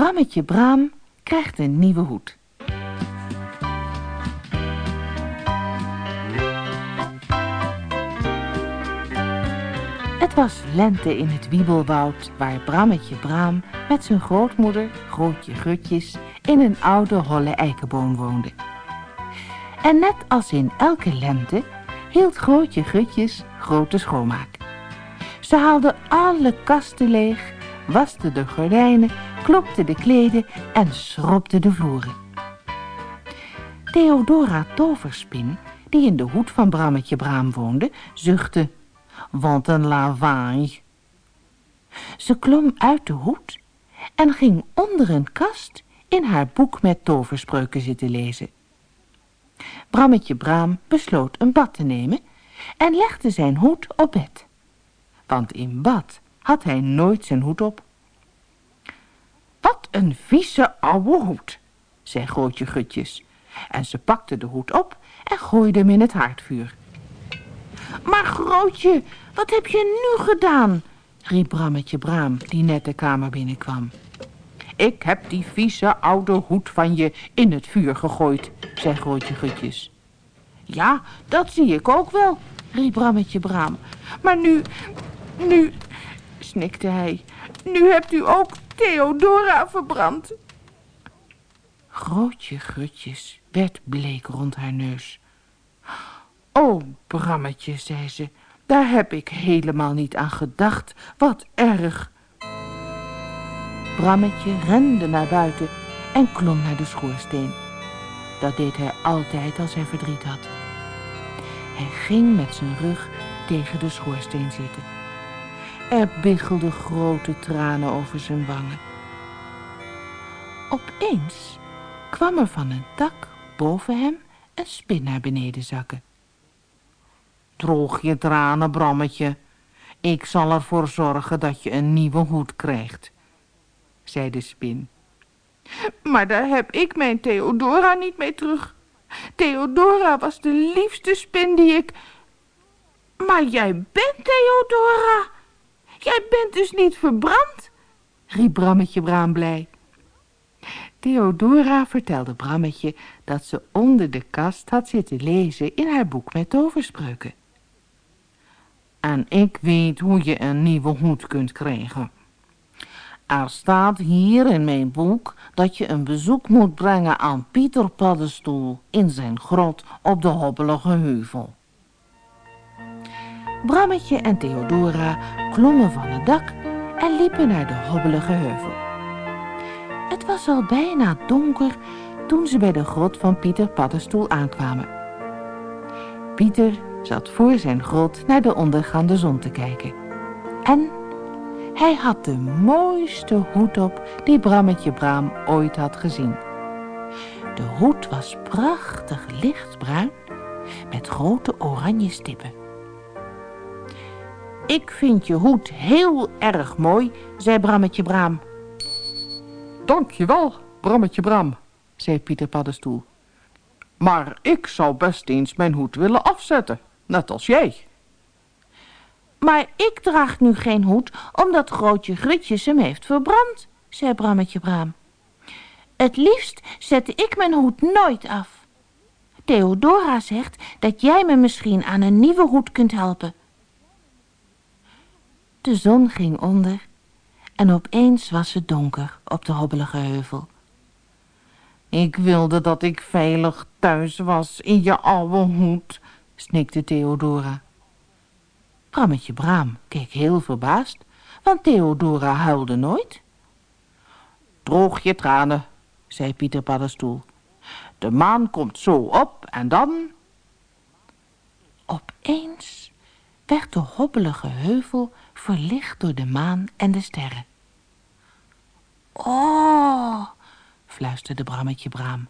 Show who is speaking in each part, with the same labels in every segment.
Speaker 1: Brammetje Braam krijgt een nieuwe hoed. Het was lente in het wiebelwoud waar Brammetje Braam met zijn grootmoeder, Grootje Grutjes, in een oude holle eikenboom woonde. En net als in elke lente hield Grootje Grutjes grote schoonmaak. Ze haalde alle kasten leeg, waste de gordijnen, klopte de kleden en schropte de vloeren. Theodora Toverspin, die in de hoed van Brammetje Braam woonde, zuchtte... Wat een lawaai. Ze klom uit de hoed en ging onder een kast in haar boek met toverspreuken zitten lezen. Brammetje Braam besloot een bad te nemen en legde zijn hoed op bed. Want in bad had hij nooit zijn hoed op. Wat een vieze ouwe hoed, zei Grootje Gutjes. En ze pakte de hoed op en gooide hem in het haardvuur. Maar Grootje, wat heb je nu gedaan? riep Brammetje Braam, die net de kamer binnenkwam. Ik heb die vieze oude hoed van je in het vuur gegooid, zei Grootje Gutjes. Ja, dat zie ik ook wel, riep Brammetje Braam. Maar nu, nu, snikte hij, nu hebt u ook Theodora verbrand. Grootje Gutjes werd bleek rond haar neus. O, Brammetje, zei ze, daar heb ik helemaal niet aan gedacht. Wat erg. Brammetje rende naar buiten en klom naar de schoorsteen. Dat deed hij altijd als hij verdriet had. Hij ging met zijn rug tegen de schoorsteen zitten. Er biggelden grote tranen over zijn wangen. Opeens kwam er van een tak boven hem een spin naar beneden zakken. Droog je tranen, Brammetje. Ik zal ervoor zorgen dat je een nieuwe hoed krijgt, zei de spin. Maar daar heb ik mijn Theodora niet mee terug. Theodora was de liefste spin die ik... Maar jij bent Theodora. Jij bent dus niet verbrand, riep Brammetje Braam blij. Theodora vertelde Brammetje dat ze onder de kast had zitten lezen in haar boek met toverspreuken. En ik weet hoe je een nieuwe hoed kunt krijgen. Er staat hier in mijn boek dat je een bezoek moet brengen aan Pieter Paddenstoel in zijn grot op de hobbelige heuvel. Brammetje en Theodora klommen van het dak en liepen naar de hobbelige heuvel. Het was al bijna donker toen ze bij de grot van Pieter Paddenstoel aankwamen. Pieter zat voor zijn grot naar de ondergaande zon te kijken. En hij had de mooiste hoed op die Brammetje Braam ooit had gezien. De hoed was prachtig lichtbruin met grote oranje stippen. Ik vind je hoed heel erg mooi, zei Brammetje Braam.
Speaker 2: Dankjewel, Brammetje Braam, zei Pieter Paddenstoel. Maar ik zou best eens mijn hoed willen afzetten net als jij.
Speaker 1: Maar ik draag nu geen hoed, omdat Grootje Grutjes hem heeft verbrand, zei Brammetje Braam. Het liefst zette ik mijn hoed nooit af. Theodora zegt dat jij me misschien aan een nieuwe hoed kunt helpen. De zon ging onder en opeens was het donker op de hobbelige heuvel.
Speaker 2: Ik wilde dat ik veilig thuis was in je oude hoed, snikte Theodora.
Speaker 1: Brammetje Braam keek heel verbaasd, want Theodora huilde nooit.
Speaker 2: Droog je tranen, zei Pieter Paddenstoel. De maan komt zo op en dan...
Speaker 1: Opeens werd de hobbelige heuvel verlicht door de maan en de sterren. Oh, fluisterde Brammetje Braam,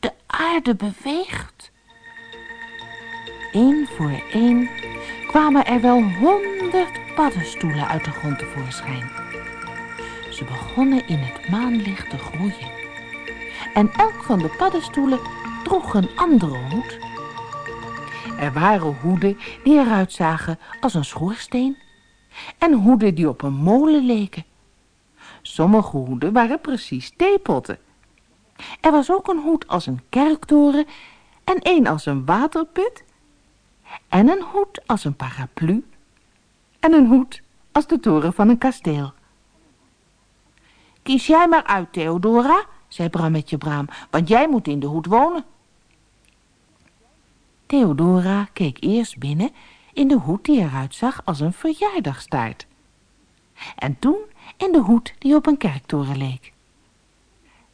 Speaker 1: de aarde beweegt. Eén voor één kwamen er wel honderd paddenstoelen uit de grond tevoorschijn. Ze begonnen in het maanlicht te groeien. En elk van de paddenstoelen droeg een andere hoed. Er waren hoeden die eruit zagen als een schoorsteen en hoeden die op een molen leken. Sommige hoeden waren precies theepotten. Er was ook een hoed als een kerktoren en een als een waterput en een hoed als een paraplu en een hoed als de toren van een kasteel. Kies jij maar uit, Theodora, zei Brammetje Braam, want jij moet in de hoed wonen. Theodora keek eerst binnen in de hoed die eruit zag als een verjaardagstaart. En toen in de hoed die op een kerktoren leek.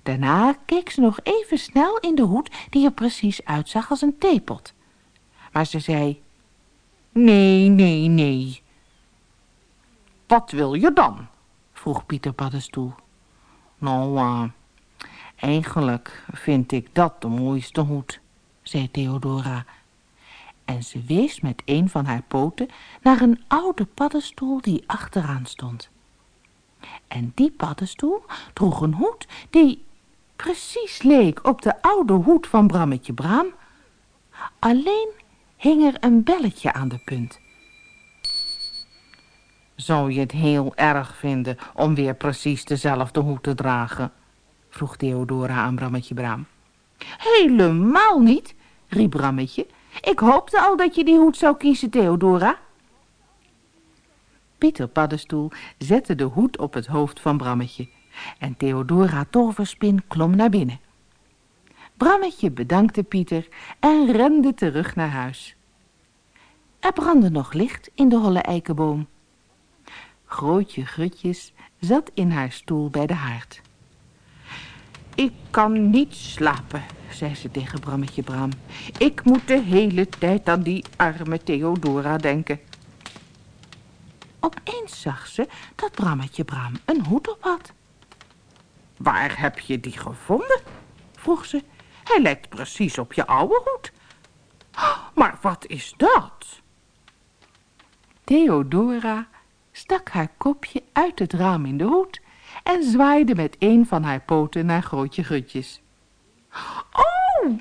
Speaker 1: Daarna keek ze nog even snel in de hoed die er precies uitzag als een theepot. Maar ze zei, nee, nee, nee.
Speaker 2: Wat wil je dan?
Speaker 1: vroeg Pieter Paddenstoel. Nou, uh, eigenlijk vind ik dat de mooiste hoed, zei Theodora. En ze wees met een van haar poten naar een oude paddenstoel die achteraan stond. En die paddenstoel droeg een hoed die precies leek op de oude hoed van Brammetje Braam. Alleen hing er een belletje aan de punt.
Speaker 2: Zou je het heel erg vinden om weer precies dezelfde hoed te dragen? vroeg Theodora aan Brammetje Braam.
Speaker 1: Helemaal niet, riep Brammetje. Ik hoopte al dat je die hoed zou kiezen, Theodora. Pieter Paddenstoel zette de hoed op het hoofd van Brammetje en Theodora Toverspin klom naar binnen. Brammetje bedankte Pieter en rende terug naar huis. Er brandde nog licht in de holle eikenboom. Grootje Grutjes zat in haar stoel bij de haard.
Speaker 2: Ik kan niet slapen, zei ze tegen Brammetje Bram. Ik moet de hele tijd aan die arme Theodora denken.
Speaker 1: Opeens zag ze dat Brammetje Bram een hoed op had.
Speaker 2: Waar heb je die gevonden? vroeg ze. Hij lijkt precies op je oude hoed. Maar wat is dat?
Speaker 1: Theodora stak haar kopje uit het raam in de hoed en zwaaide met een van haar poten naar Grootje Gutjes.
Speaker 2: Oh,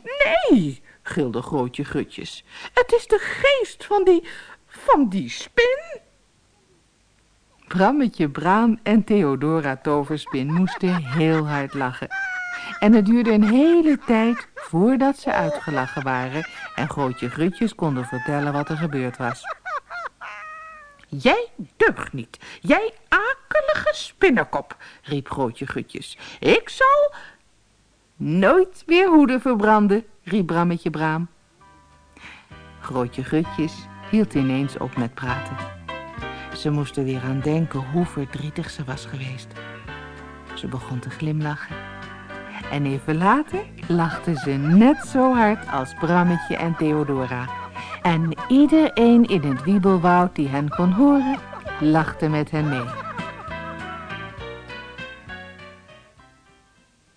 Speaker 2: nee, gilde Grootje Gutjes. Het is de geest van die, van die spin.
Speaker 1: Brammetje Braam en Theodora Toverspin moesten heel hard lachen. En het duurde een hele tijd voordat ze uitgelachen waren en Grootje Grutjes konden vertellen wat er gebeurd was.
Speaker 2: Jij deugt niet, jij akelige spinnenkop, riep Grootje Gutjes. Ik zal...
Speaker 1: Nooit meer hoeden verbranden, riep Brammetje Braam. Grootje Gutjes hield ineens op met praten. Ze moest er weer aan denken hoe verdrietig ze was geweest. Ze begon te glimlachen. En even later lachte ze net zo hard als Brammetje en Theodora. En iedereen in het wiebelwoud die hen kon horen, lachte met hen mee.